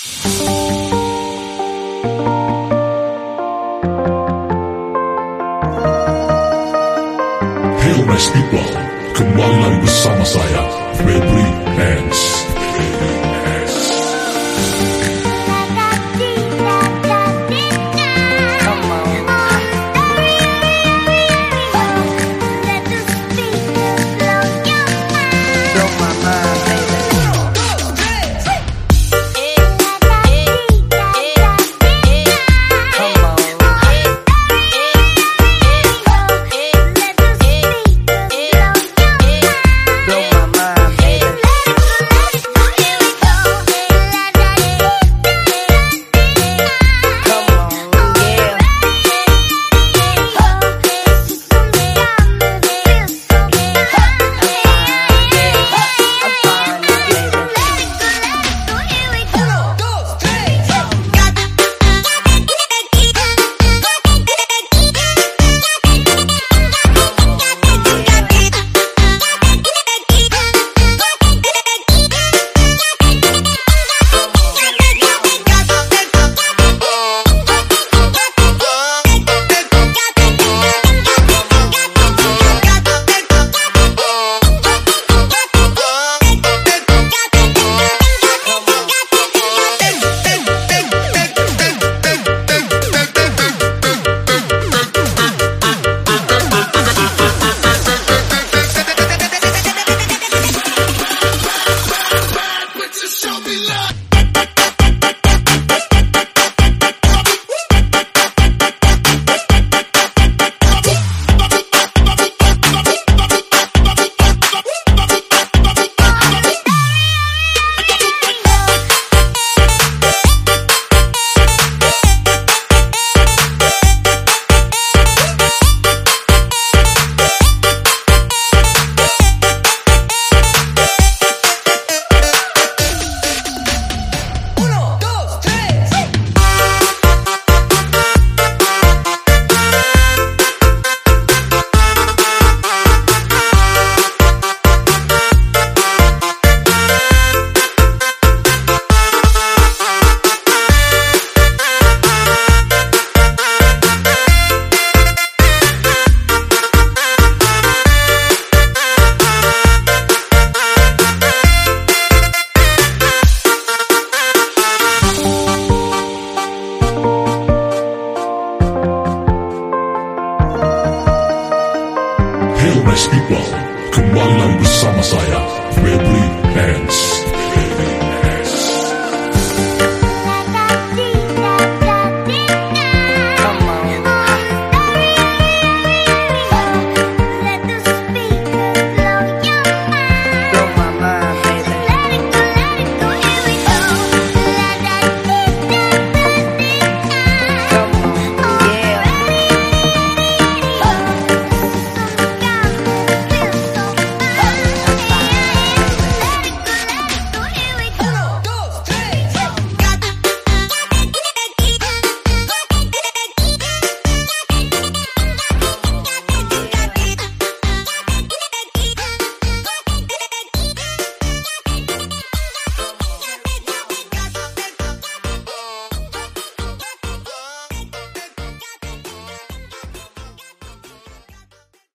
Hello nice people, kembali lagi bersama saya, Febri kembali lagi bersama saya, Baby Hands.